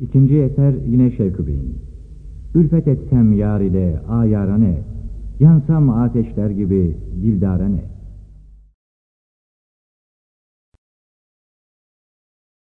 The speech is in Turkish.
İkinci eser yine Şevki Bey'in. Ülfet etsem yar ile ayarane, yansam ateşler gibi dildara ne?